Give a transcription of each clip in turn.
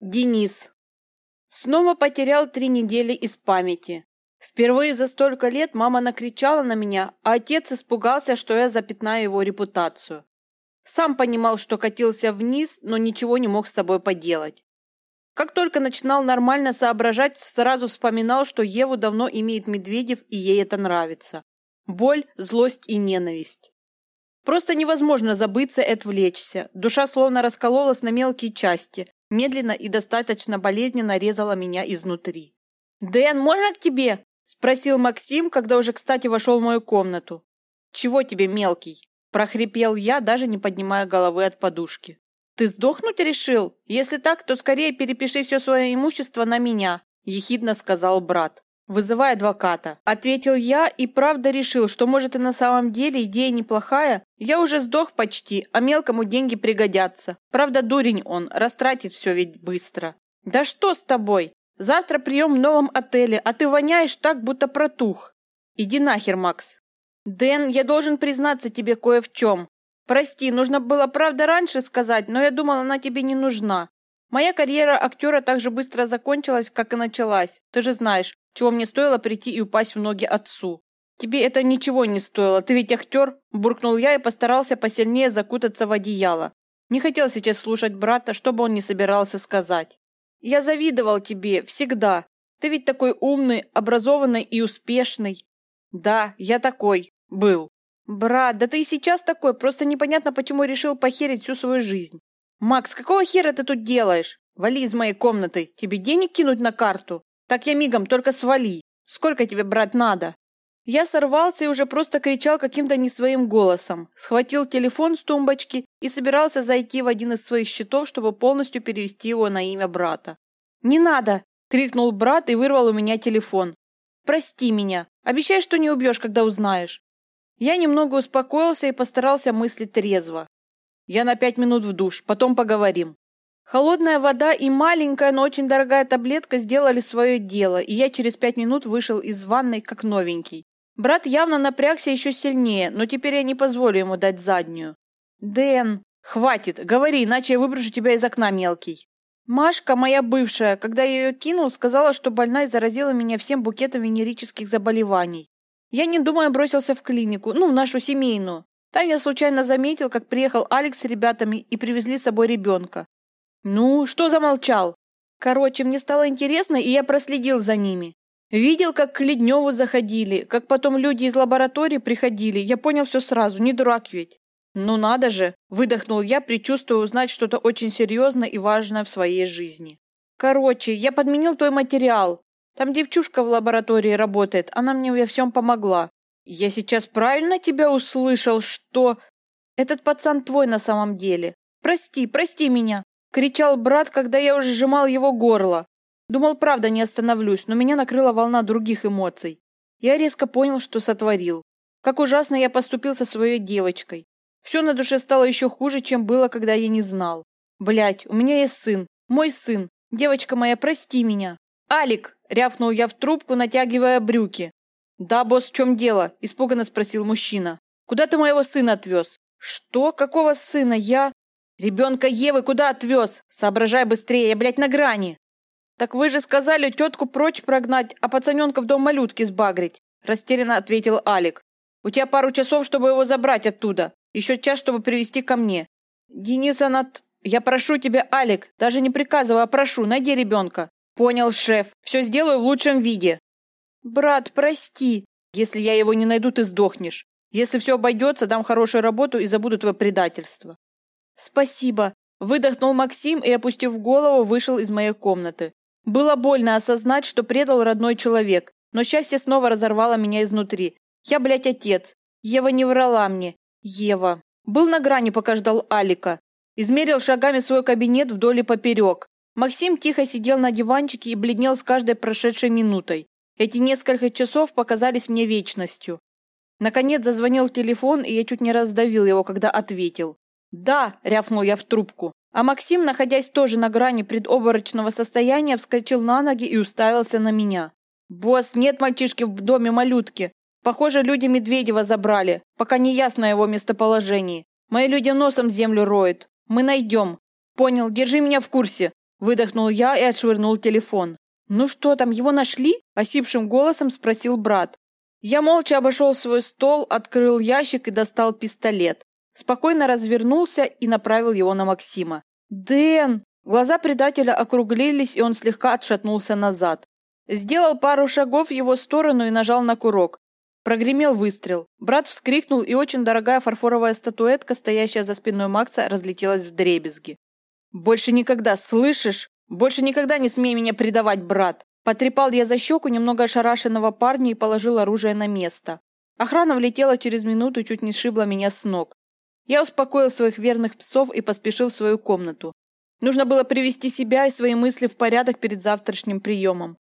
Денис. Снова потерял три недели из памяти. Впервые за столько лет мама накричала на меня, а отец испугался, что я запятнаю его репутацию. Сам понимал, что катился вниз, но ничего не мог с собой поделать. Как только начинал нормально соображать, сразу вспоминал, что Еву давно имеет Медведев, и ей это нравится. Боль, злость и ненависть. Просто невозможно забыться и отвлечься. Душа словно раскололась на мелкие части, медленно и достаточно болезненно резала меня изнутри. «Дэн, можно к тебе?» – спросил Максим, когда уже, кстати, вошел в мою комнату. «Чего тебе, мелкий?» – прохрипел я, даже не поднимая головы от подушки. «Ты сдохнуть решил? Если так, то скорее перепиши все свое имущество на меня», – ехидно сказал брат. «Вызывай адвоката», – ответил я и правда решил, что может и на самом деле идея неплохая. Я уже сдох почти, а мелкому деньги пригодятся. Правда, дурень он, растратит все ведь быстро. «Да что с тобой? Завтра прием в новом отеле, а ты воняешь так, будто протух. Иди нахер, Макс». «Дэн, я должен признаться тебе кое в чем. Прости, нужно было правда раньше сказать, но я думала, она тебе не нужна. Моя карьера актера так же быстро закончилась, как и началась. Ты же знаешь, чего мне стоило прийти и упасть в ноги отцу. Тебе это ничего не стоило, ты ведь актер, буркнул я и постарался посильнее закутаться в одеяло. Не хотел сейчас слушать брата, что бы он ни собирался сказать. Я завидовал тебе, всегда. Ты ведь такой умный, образованный и успешный. Да, я такой. Был. Брат, да ты и сейчас такой, просто непонятно, почему решил похерить всю свою жизнь. Макс, какого хера ты тут делаешь? Вали из моей комнаты. Тебе денег кинуть на карту? Так я мигом, только свали. Сколько тебе, брать надо? Я сорвался и уже просто кричал каким-то не своим голосом. Схватил телефон с тумбочки и собирался зайти в один из своих счетов, чтобы полностью перевести его на имя брата. «Не надо!» – крикнул брат и вырвал у меня телефон. «Прости меня. Обещай, что не убьешь, когда узнаешь». Я немного успокоился и постарался мыслить трезво. Я на пять минут в душ, потом поговорим. Холодная вода и маленькая, но очень дорогая таблетка сделали свое дело, и я через пять минут вышел из ванной как новенький. Брат явно напрягся еще сильнее, но теперь я не позволю ему дать заднюю. «Дэн, хватит, говори, иначе я выброшу тебя из окна, мелкий». Машка, моя бывшая, когда я ее кинул, сказала, что больная заразила меня всем букетом венерических заболеваний. Я, не думая, бросился в клинику, ну, в нашу семейную. Там я случайно заметил, как приехал Алекс с ребятами и привезли с собой ребенка. «Ну, что замолчал?» Короче, мне стало интересно, и я проследил за ними. Видел, как к Ледневу заходили, как потом люди из лаборатории приходили. Я понял все сразу, не дурак ведь. «Ну надо же!» – выдохнул я, предчувствуя узнать что-то очень серьезное и важное в своей жизни. «Короче, я подменил твой материал. Там девчушка в лаборатории работает, она мне во всем помогла. Я сейчас правильно тебя услышал, что... Этот пацан твой на самом деле. Прости, прости меня!» Кричал брат, когда я уже сжимал его горло. Думал, правда, не остановлюсь, но меня накрыла волна других эмоций. Я резко понял, что сотворил. Как ужасно я поступил со своей девочкой. Все на душе стало еще хуже, чем было, когда я не знал. Блять, у меня есть сын. Мой сын. Девочка моя, прости меня. Алик, рявкнул я в трубку, натягивая брюки. Да, босс, в чем дело? Испуганно спросил мужчина. Куда ты моего сына отвез? Что? Какого сына? Я... «Ребенка Евы куда отвез? Соображай быстрее, я, блядь, на грани!» «Так вы же сказали тетку прочь прогнать, а пацаненка в дом малютки сбагрить», растерянно ответил Алик. «У тебя пару часов, чтобы его забрать оттуда. Еще час, чтобы привести ко мне». «Денис Анат... Я прошу тебя, Алик, даже не приказываю, а прошу, найди ребенка». «Понял, шеф. Все сделаю в лучшем виде». «Брат, прости. Если я его не найду, ты сдохнешь. Если все обойдется, дам хорошую работу и забуду твое предательство». «Спасибо!» – выдохнул Максим и, опустив голову, вышел из моей комнаты. Было больно осознать, что предал родной человек, но счастье снова разорвало меня изнутри. Я, блядь, отец. Ева не врала мне. Ева. Был на грани, пока ждал Алика. Измерил шагами свой кабинет вдоль и поперек. Максим тихо сидел на диванчике и бледнел с каждой прошедшей минутой. Эти несколько часов показались мне вечностью. Наконец зазвонил телефон, и я чуть не раздавил его, когда ответил. «Да!» – рявкнул я в трубку. А Максим, находясь тоже на грани предоборочного состояния, вскочил на ноги и уставился на меня. «Босс, нет мальчишки в доме малютки. Похоже, люди Медведева забрали. Пока не ясно его местоположение. Мои люди носом землю роют. Мы найдем. Понял, держи меня в курсе. Выдохнул я и отшвырнул телефон. «Ну что там, его нашли?» – осипшим голосом спросил брат. Я молча обошел свой стол, открыл ящик и достал пистолет. Спокойно развернулся и направил его на Максима. «Дэн!» Глаза предателя округлились, и он слегка отшатнулся назад. Сделал пару шагов в его сторону и нажал на курок. Прогремел выстрел. Брат вскрикнул, и очень дорогая фарфоровая статуэтка, стоящая за спиной Макса, разлетелась в дребезги. «Больше никогда, слышишь? Больше никогда не смей меня предавать, брат!» Потрепал я за щеку немного ошарашенного парня и положил оружие на место. Охрана влетела через минуту и чуть не сшибла меня с ног. Я успокоил своих верных псов и поспешил в свою комнату. Нужно было привести себя и свои мысли в порядок перед завтрашним приемом.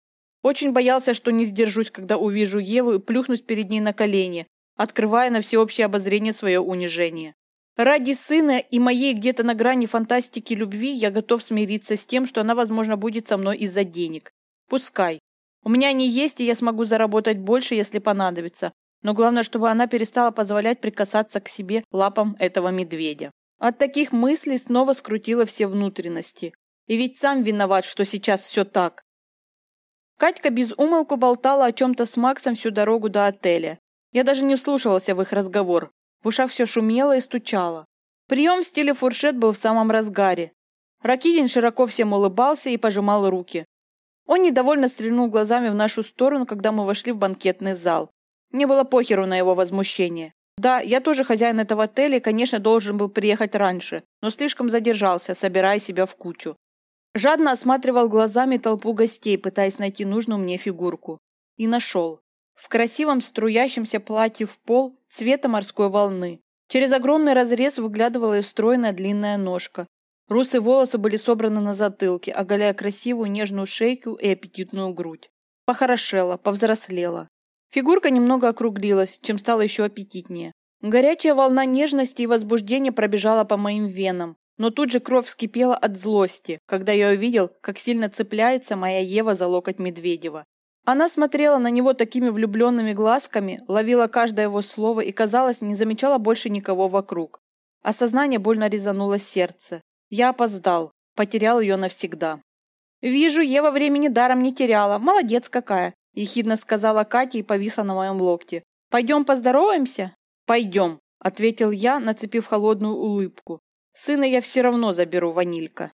Очень боялся, что не сдержусь, когда увижу Еву и плюхнусь перед ней на колени, открывая на всеобщее обозрение свое унижение. Ради сына и моей где-то на грани фантастики любви я готов смириться с тем, что она, возможно, будет со мной из-за денег. Пускай. У меня они есть, и я смогу заработать больше, если понадобится. Но главное, чтобы она перестала позволять прикасаться к себе лапам этого медведя. От таких мыслей снова скрутило все внутренности. И ведь сам виноват, что сейчас все так. Катька без умолку болтала о чем-то с Максом всю дорогу до отеля. Я даже не вслушивался в их разговор. В ушах все шумело и стучало. Прием в стиле фуршет был в самом разгаре. Ракитин широко всем улыбался и пожимал руки. Он недовольно стрельнул глазами в нашу сторону, когда мы вошли в банкетный зал. Мне было похеру на его возмущение. Да, я тоже хозяин этого отеля и, конечно, должен был приехать раньше, но слишком задержался, собирая себя в кучу. Жадно осматривал глазами толпу гостей, пытаясь найти нужную мне фигурку. И нашел. В красивом струящемся платье в пол цвета морской волны. Через огромный разрез выглядывала и стройная длинная ножка. Русые волосы были собраны на затылке, оголяя красивую нежную шейку и аппетитную грудь. Похорошела, повзрослела. Фигурка немного округлилась, чем стала еще аппетитнее. Горячая волна нежности и возбуждения пробежала по моим венам, но тут же кровь вскипела от злости, когда я увидел, как сильно цепляется моя Ева за локоть Медведева. Она смотрела на него такими влюбленными глазками, ловила каждое его слово и, казалось, не замечала больше никого вокруг. Осознание больно резануло сердце. Я опоздал, потерял ее навсегда. «Вижу, Ева времени даром не теряла. Молодец какая!» – ехидно сказала Катя и повисла на моем локте. «Пойдем поздороваемся?» «Пойдем», – ответил я, нацепив холодную улыбку. «Сына я все равно заберу, Ванилька».